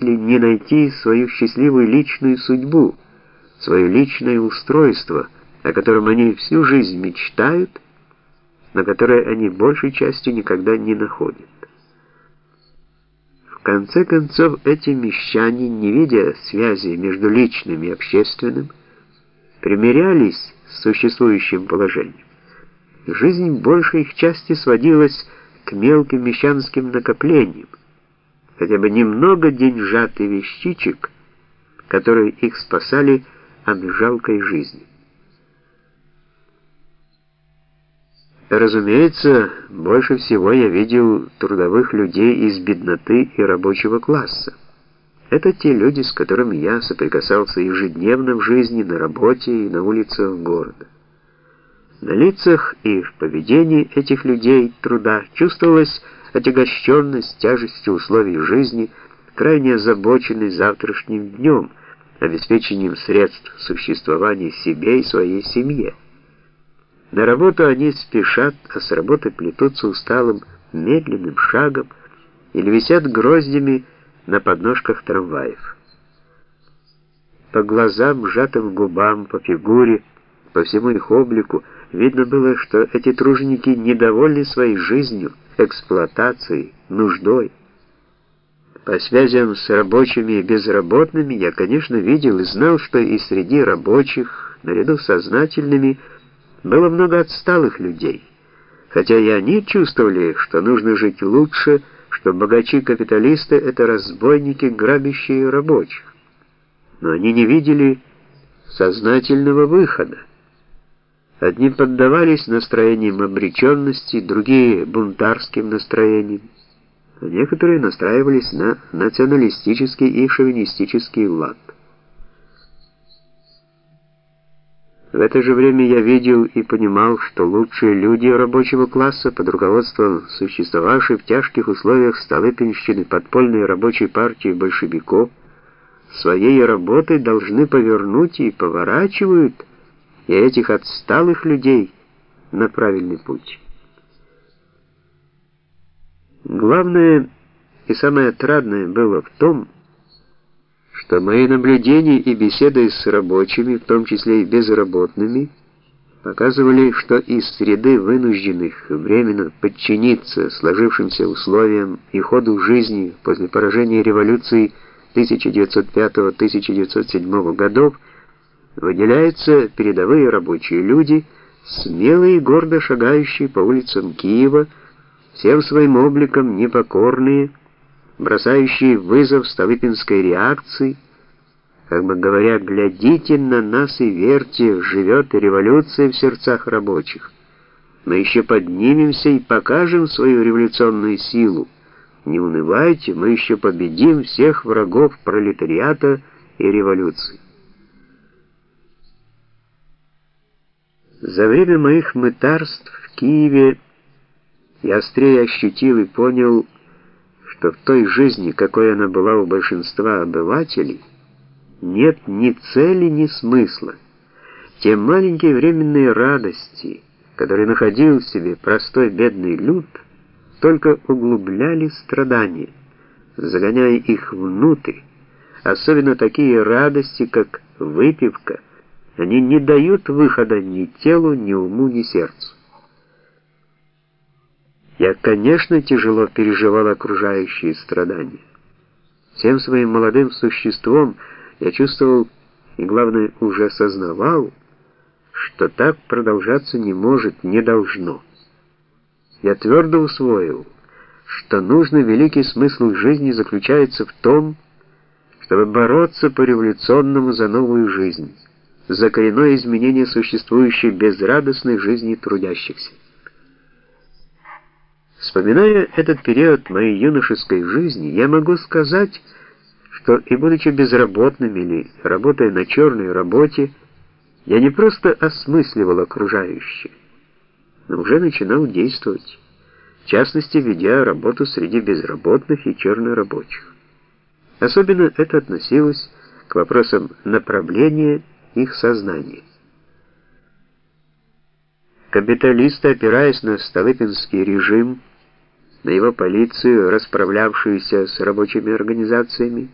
или не найти свою счастливую личную судьбу, свое личное устройство, о котором они всю жизнь мечтают, но которое они большей частью никогда не находят. В конце концов, эти мещане, не видя связи между личным и общественным, примирялись с существующим положением. Жизнь большей их части сводилась к мелким мещанским накоплениям, хотя бы немного деньжат и вещичек, которые их спасали от жалкой жизни. Разумеется, больше всего я видел трудовых людей из бедноты и рабочего класса. Это те люди, с которыми я соприкасался ежедневно в жизни, на работе и на улицах города. На лицах и в поведении этих людей труда чувствовалась отягощенность тяжестью условий жизни, крайне озабоченный завтрашним днем, обеспечением средств существования себе и своей семье. На работу они спешат, а с работы плетутся усталым, медленным шагом или висят гроздями на подножках трамваев. По глазам, сжатым губам, по фигуре, по всему их облику видно было, что эти труженики недовольны своей жизнью, эксплуатацией, нуждой. По связям с рабочими и безработными я, конечно, видел и знал, что и среди рабочих, наряду с сознательными, было много отсталых людей, хотя и они чувствовали, что нужно жить лучше, что богачи-капиталисты — это разбойники, грабящие рабочих. Но они не видели сознательного выхода. Одни поддавались настроениям обреченности, другие — бунтарским настроениям, а некоторые настраивались на националистический и шовинистический лад. В это же время я видел и понимал, что лучшие люди рабочего класса под руководством существовавшей в тяжких условиях Столыпинщины подпольной рабочей партии большевиков своей работой должны повернуть и поворачивают и этих отсталых людей на правильный путь. Главное и самое отрадное было в том, что мои наблюдения и беседы с рабочими, в том числе и безработными, показывали, что из среды вынужденных временно подчиниться сложившимся условиям и ходу жизни после поражения революции 1905-1907 годов выделяются передовые рабочие люди, смелые и гордо шагающие по улицам Киева, всем своим обликом непокорные, бросающие вызов Столыпинской реакции, как бы говоря, глядите на нас и верьте, живет революция в сердцах рабочих. Мы еще поднимемся и покажем свою революционную силу. Не унывайте, мы еще победим всех врагов пролетариата и революции. За время моих мытарств в Киеве я острее ощутил и понял, что в той жизни, какой она была у большинства обывателей, нет ни цели, ни смысла. Те маленькие временные радости, которые находил в себе простой бедный люд, только углубляли страдания, загоняя их внутрь, особенно такие радости, как выпивка, они не дают выхода ни телу, ни уму, ни сердцу. Я, конечно, тяжело переживал окружающие страдания. Всем своим молодым существом я чувствовал и, главное, уже сознавал, что так продолжаться не может, не должно. Я твердо усвоил, что нужный великий смысл жизни заключается в том, чтобы бороться по-революционному за новую жизнь, за коренное изменение существующей безрадостной жизни трудящихся. Вспоминая этот период моей юношеской жизни, я могу сказать, что и будучи безработным или работая на черной работе, я не просто осмысливал окружающее, но уже начинал действовать, в частности, ведя работу среди безработных и чернорабочих. Особенно это относилось к вопросам направления их сознания. Капиталисты, опираясь на Столыпинский режим, на его полицию, расправлявшуюся с рабочими организациями,